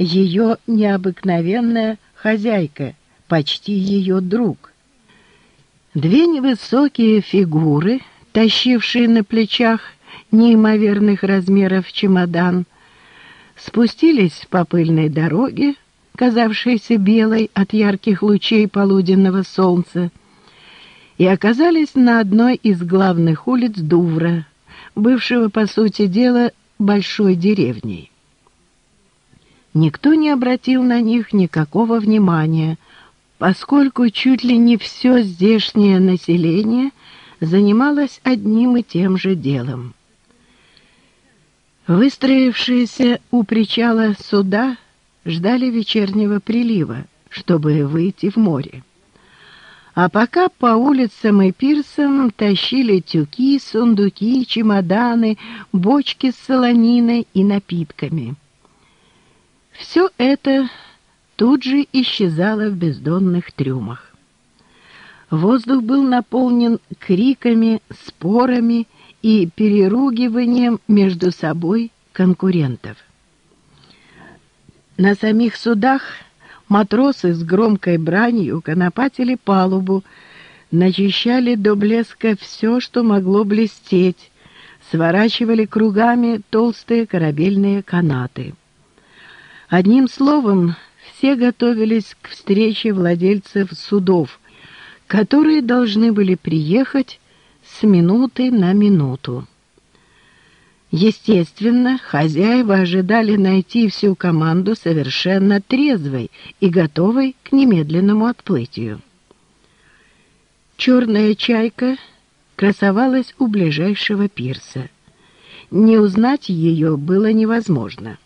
ее необыкновенная хозяйка, почти ее друг. Две невысокие фигуры, тащившие на плечах неимоверных размеров чемодан, спустились по пыльной дороге, казавшейся белой от ярких лучей полуденного солнца, и оказались на одной из главных улиц Дувра, бывшего, по сути дела, большой деревней. Никто не обратил на них никакого внимания, поскольку чуть ли не все здешнее население занималось одним и тем же делом. Выстроившиеся у причала суда ждали вечернего прилива, чтобы выйти в море. А пока по улицам и пирсам тащили тюки, сундуки, чемоданы, бочки с солониной и напитками. Все это тут же исчезало в бездонных трюмах. Воздух был наполнен криками, спорами и переругиванием между собой конкурентов. На самих судах матросы с громкой бранью конопатили палубу, начищали до блеска все, что могло блестеть, сворачивали кругами толстые корабельные канаты. Одним словом, все готовились к встрече владельцев судов, которые должны были приехать с минуты на минуту. Естественно, хозяева ожидали найти всю команду совершенно трезвой и готовой к немедленному отплытию. Черная чайка красовалась у ближайшего пирса. Не узнать ее было невозможно.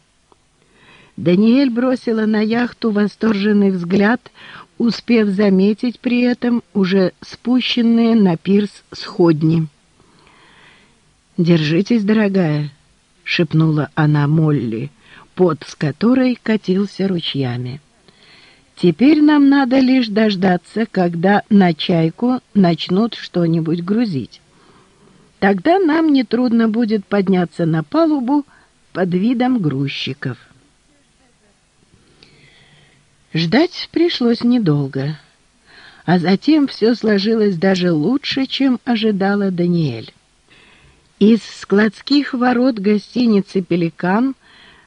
Даниэль бросила на яхту восторженный взгляд, успев заметить при этом уже спущенные на пирс сходни. «Держитесь, дорогая», — шепнула она Молли, пот с которой катился ручьями. «Теперь нам надо лишь дождаться, когда на чайку начнут что-нибудь грузить. Тогда нам нетрудно будет подняться на палубу под видом грузчиков». Ждать пришлось недолго, а затем все сложилось даже лучше, чем ожидала Даниэль. Из складских ворот гостиницы «Пеликан»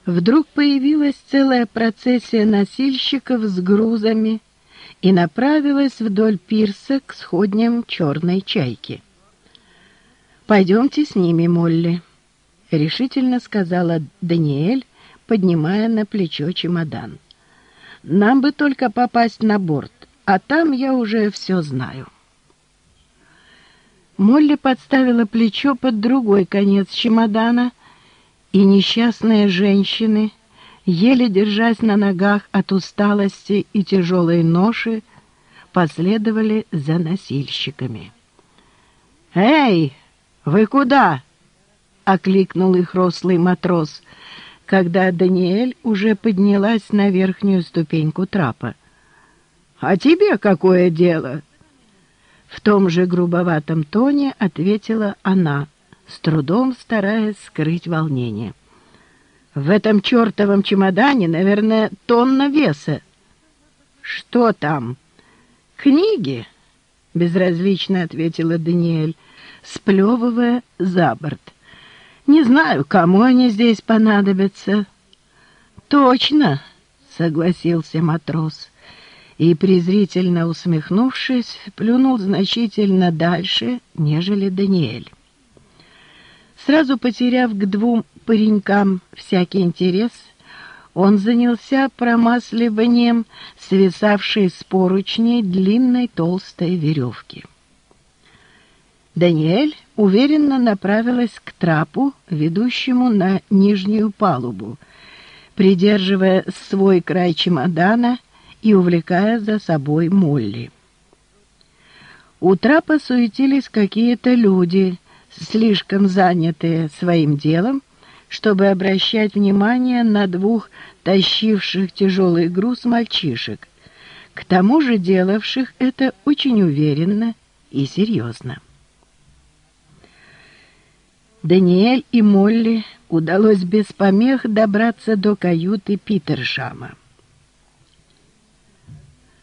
вдруг появилась целая процессия носильщиков с грузами и направилась вдоль пирса к сходням черной чайки. «Пойдемте с ними, Молли», — решительно сказала Даниэль, поднимая на плечо чемодан. Нам бы только попасть на борт, а там я уже все знаю. Молли подставила плечо под другой конец чемодана, и несчастные женщины, еле держась на ногах от усталости и тяжелой ноши, последовали за носильщиками. «Эй, вы куда?» — окликнул их рослый матрос — когда Даниэль уже поднялась на верхнюю ступеньку трапа. «А тебе какое дело?» В том же грубоватом тоне ответила она, с трудом стараясь скрыть волнение. «В этом чертовом чемодане, наверное, тонна веса». «Что там?» «Книги?» — безразлично ответила Даниэль, сплевывая за борт. Не знаю, кому они здесь понадобятся. Точно, согласился матрос и, презрительно усмехнувшись, плюнул значительно дальше, нежели Даниэль. Сразу потеряв к двум паренькам всякий интерес, он занялся промасливанием свисавшей с поручней длинной толстой веревки. Даниэль уверенно направилась к трапу, ведущему на нижнюю палубу, придерживая свой край чемодана и увлекая за собой Молли. У трапа суетились какие-то люди, слишком занятые своим делом, чтобы обращать внимание на двух тащивших тяжелый груз мальчишек, к тому же делавших это очень уверенно и серьезно. Даниэль и Молли удалось без помех добраться до каюты Питершама.